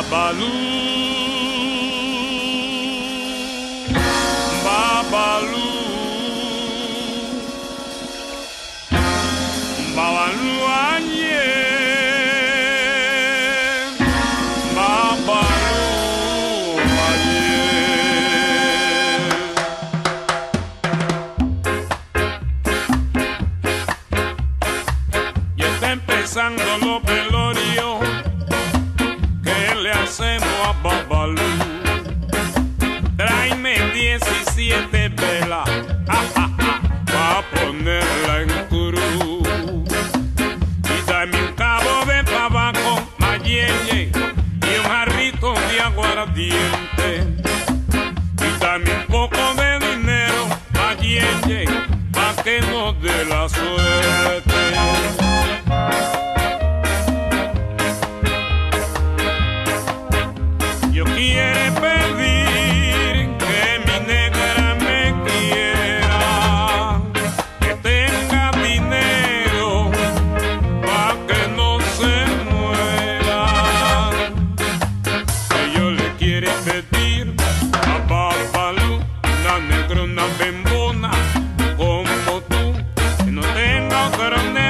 Babalu. but I'm never.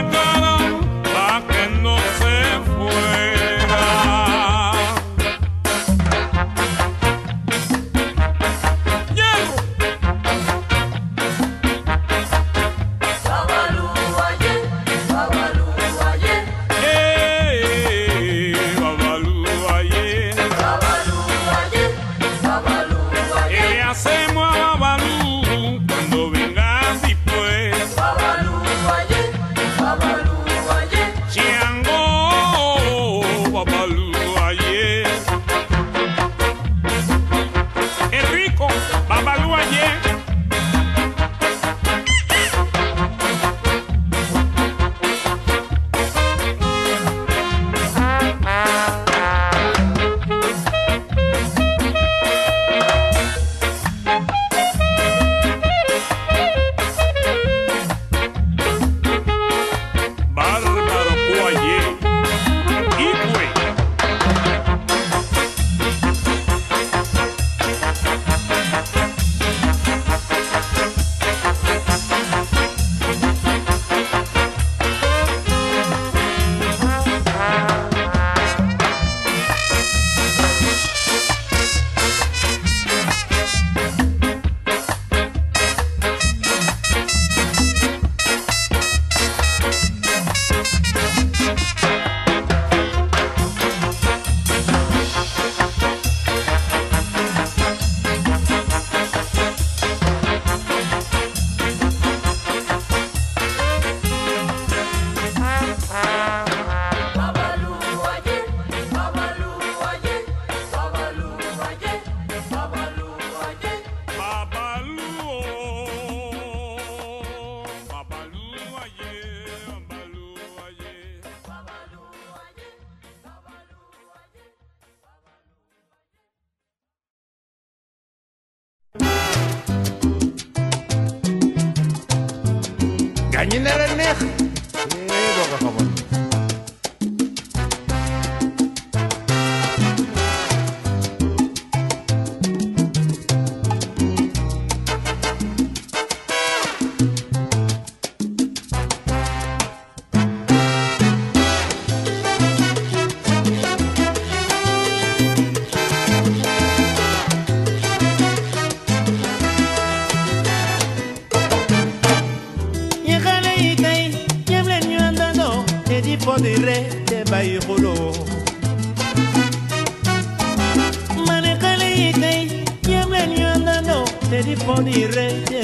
bayi kolo. Mane kale yi kai, yamen re te.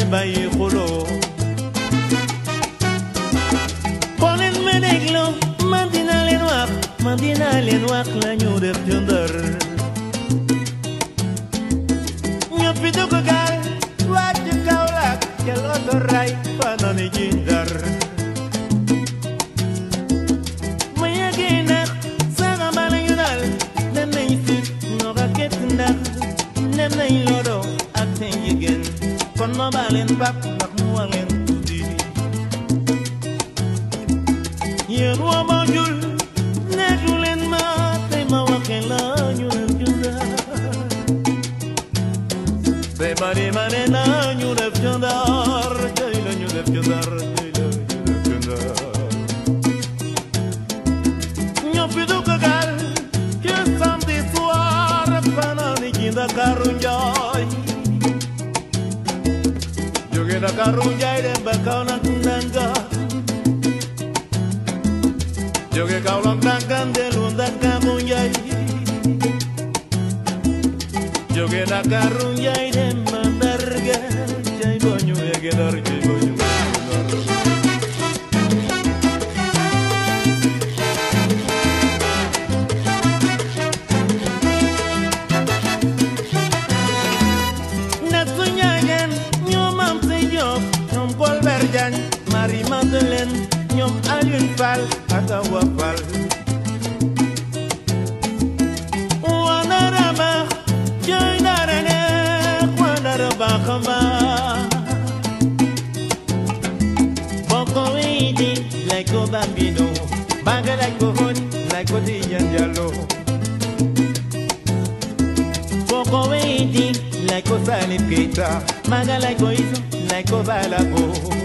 Kal atawapal Wanarama Joinarane Wanarabakama Bokoidi Leko bambino. Baga leko hot Leko diyanjalo Bokoidi Leko salipita Maga leko iso Leko balabo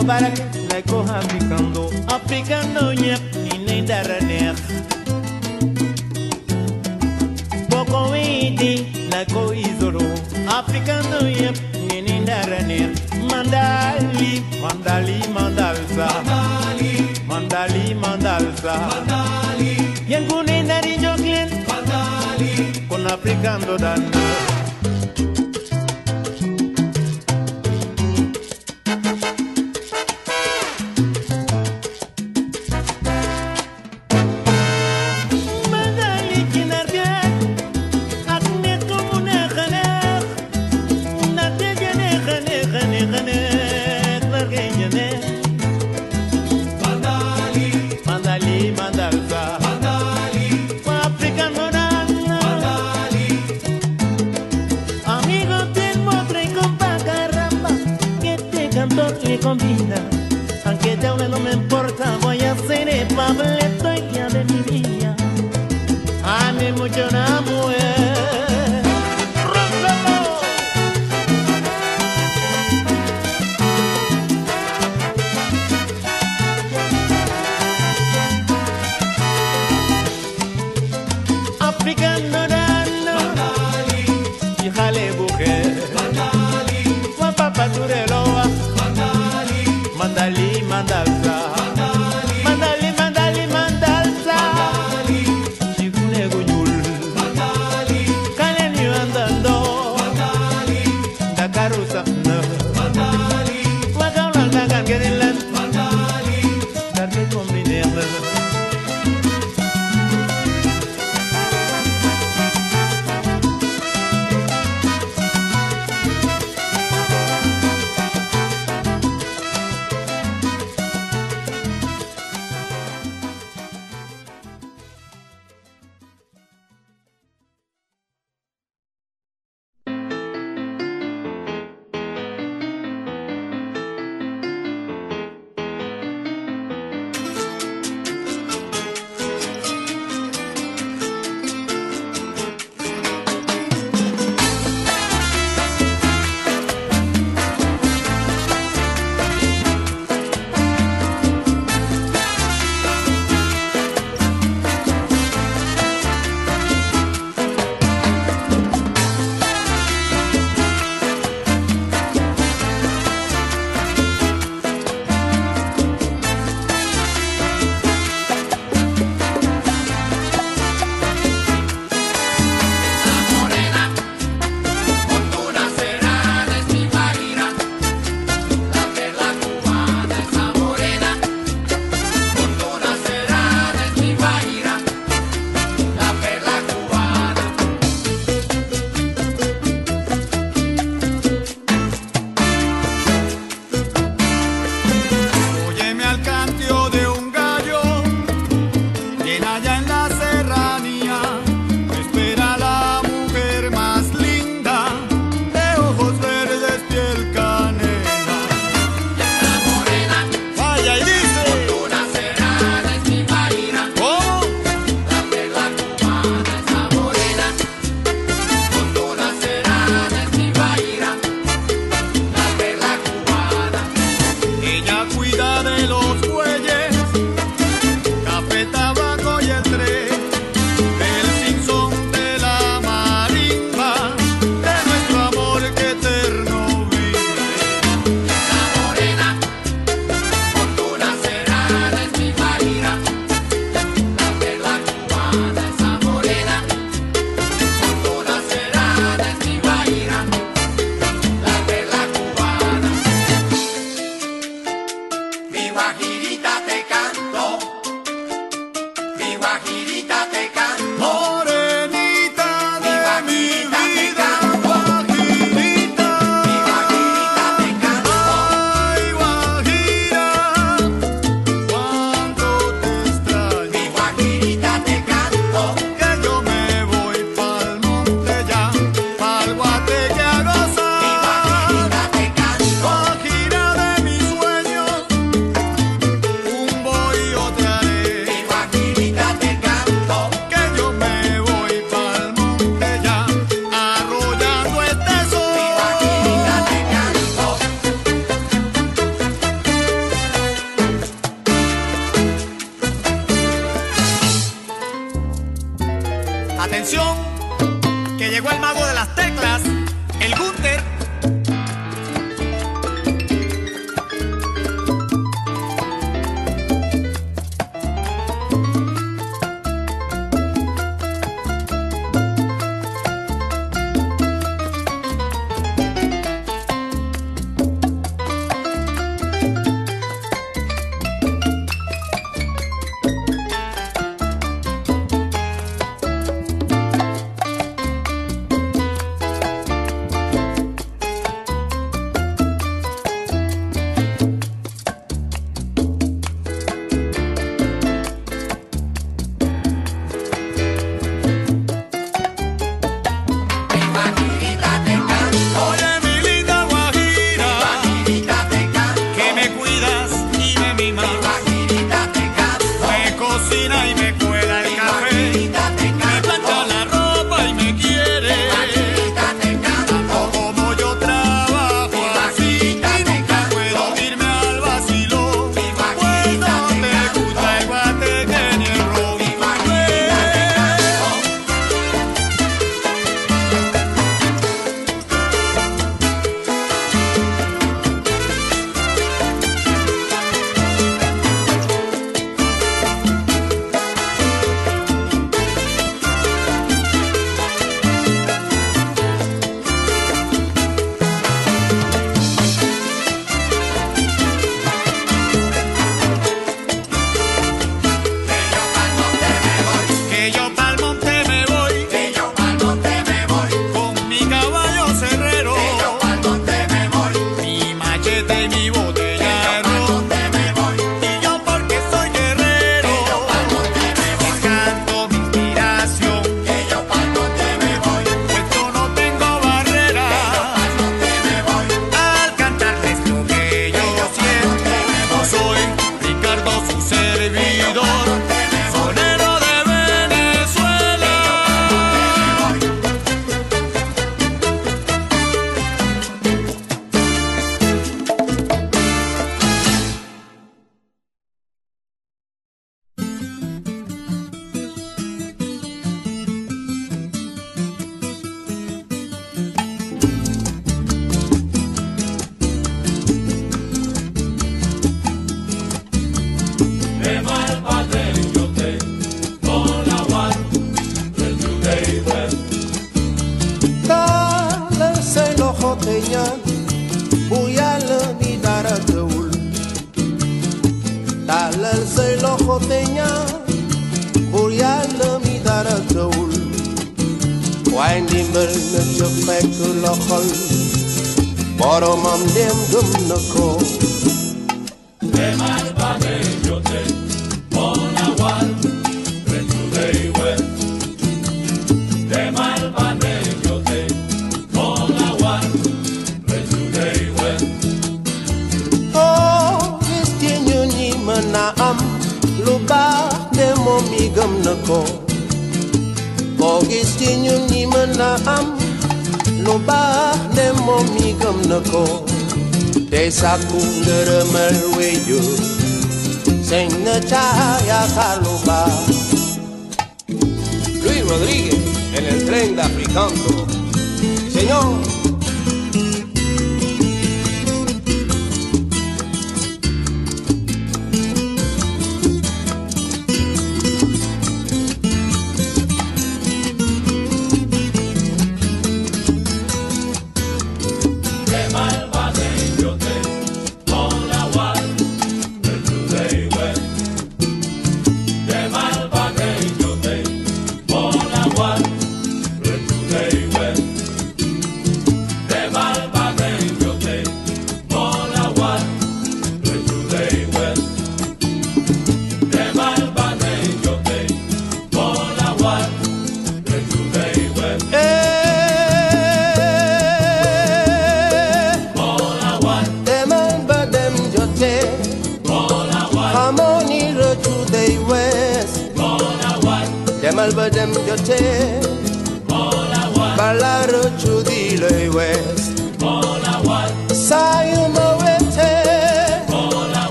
ko barake lay ko hambikando afrikando ñep ini dara neex boko witi la ko izolo afrikando ñep ini dara neex mandali mandali mandalsa. Mandali. Mandali mandalsa. Mandali. Yengune dari joklen, mandali. Kon afrikando dan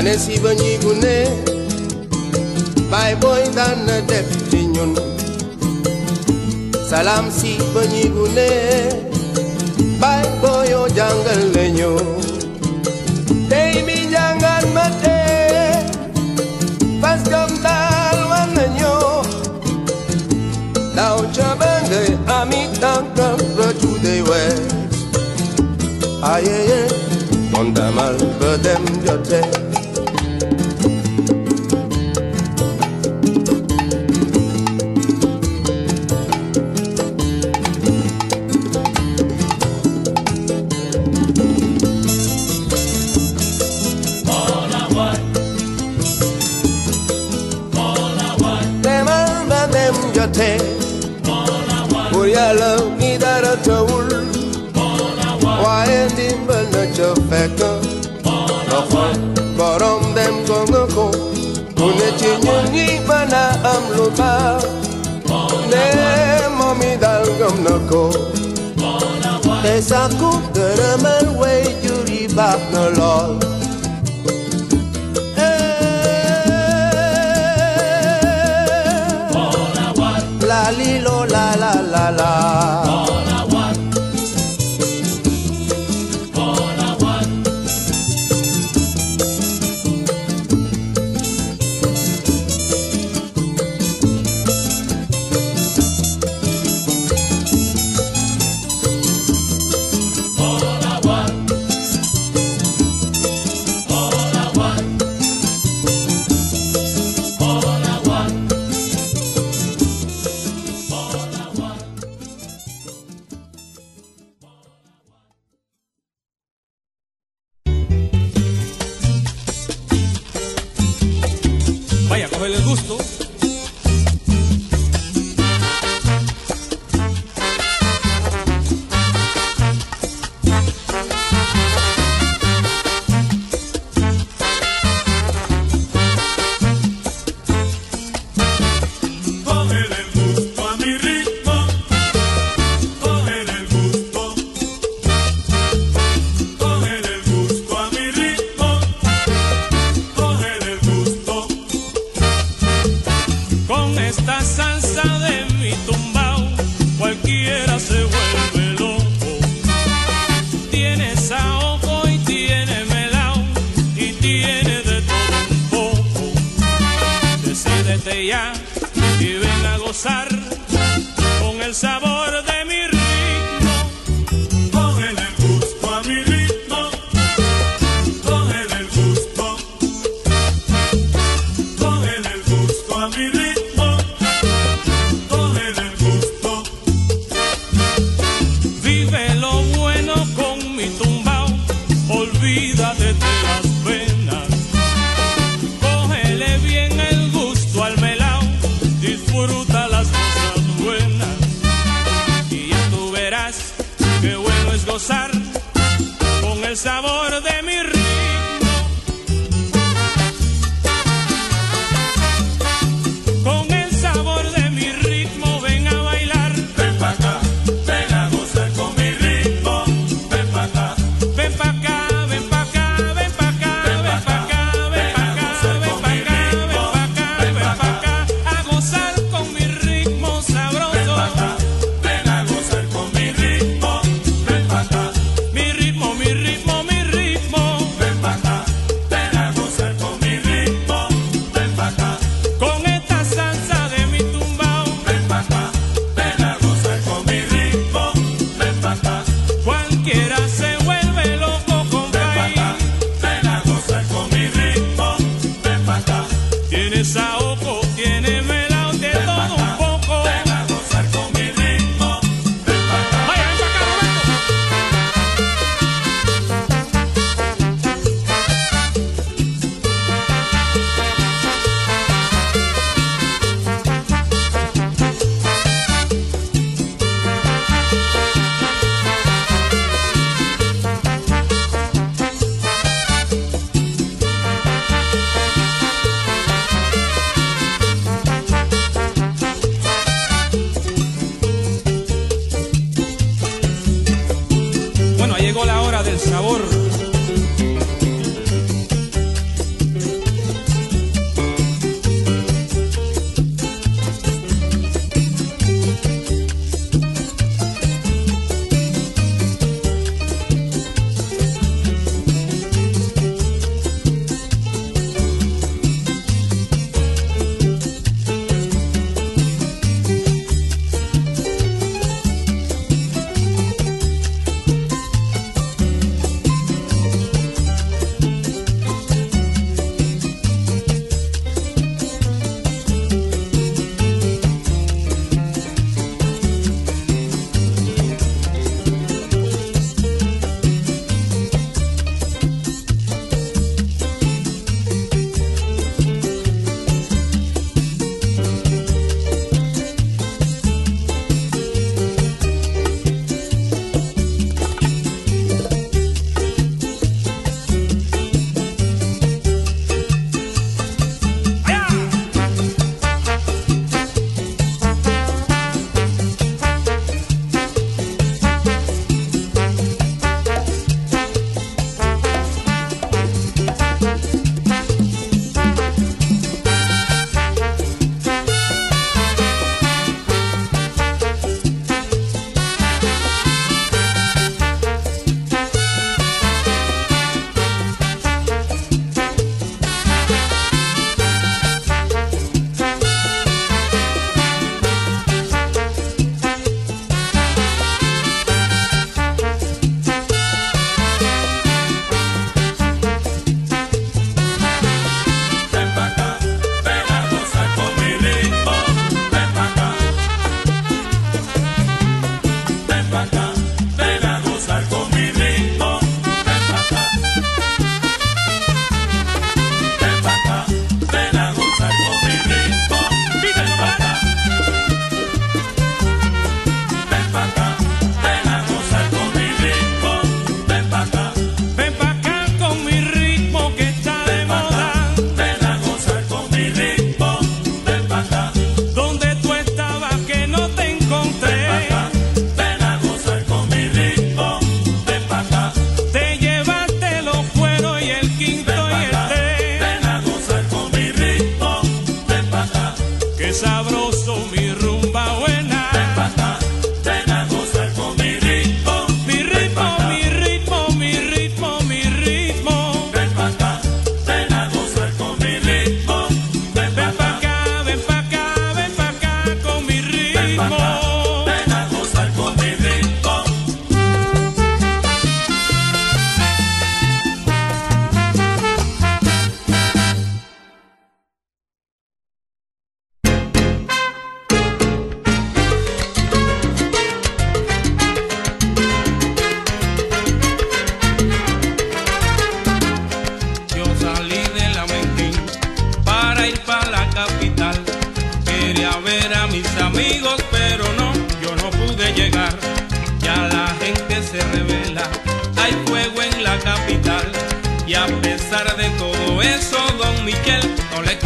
ane si banyi gune bai boy dan def ci ñun salam si banyi gune bai boyo jangal leñu tey mi jangal ma te, pas gam dal wan nañu daw ca bangay ami tankam racu dey we. Ayeye mondamal ba dem jotee no love.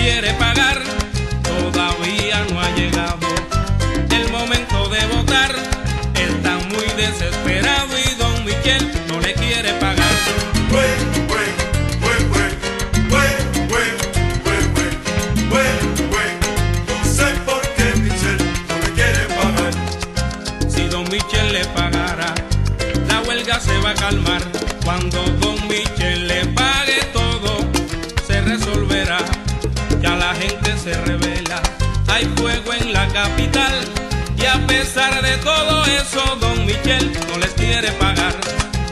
quiere todo eso don Michel no les quiere pagar,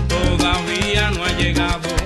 todavía no ha llegado.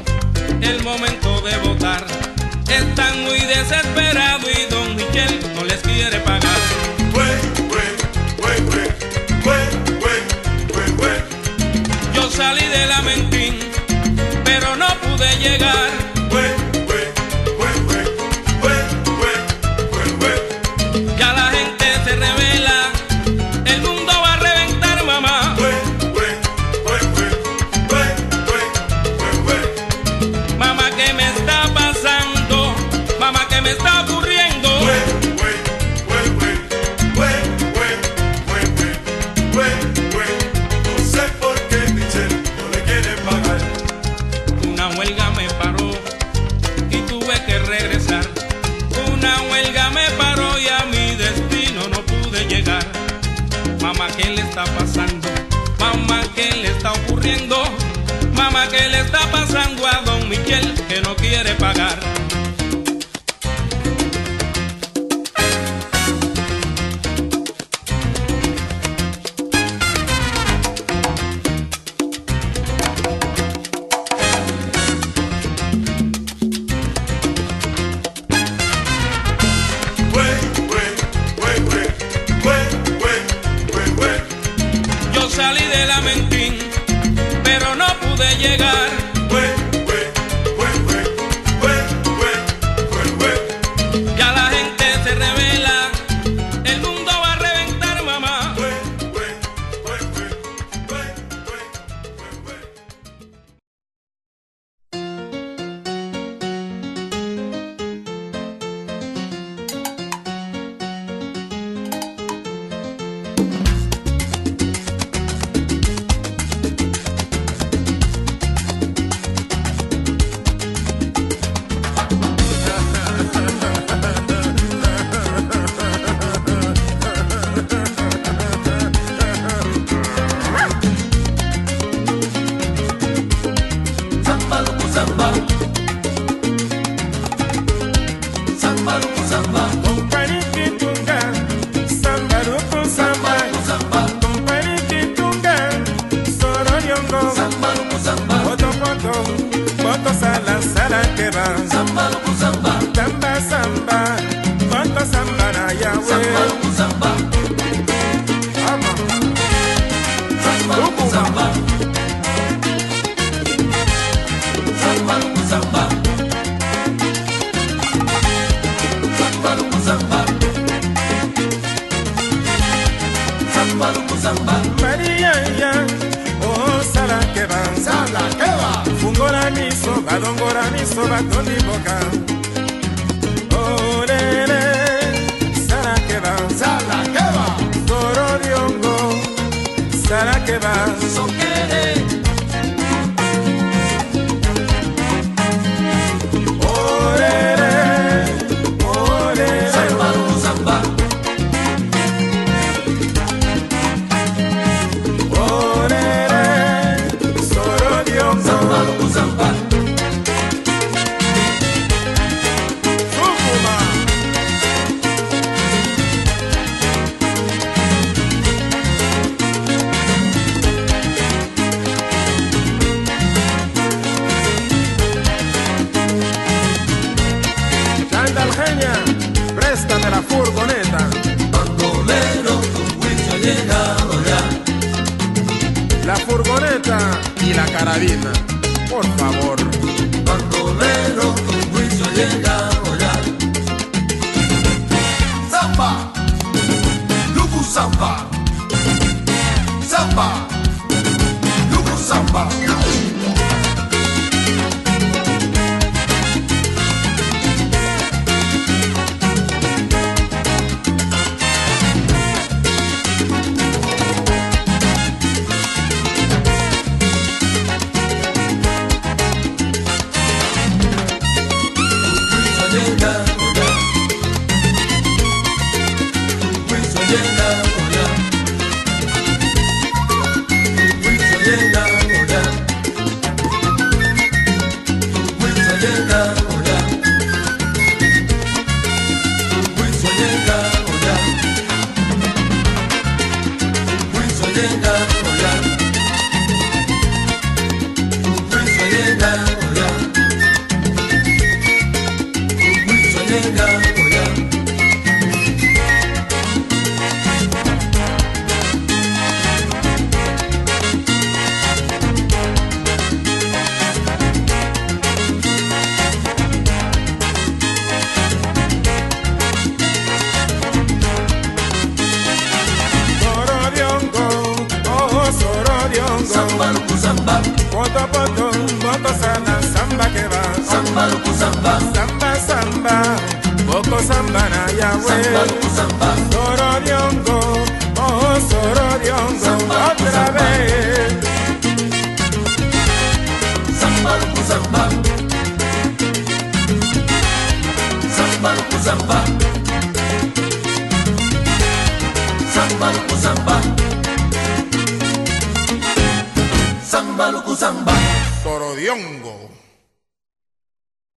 love.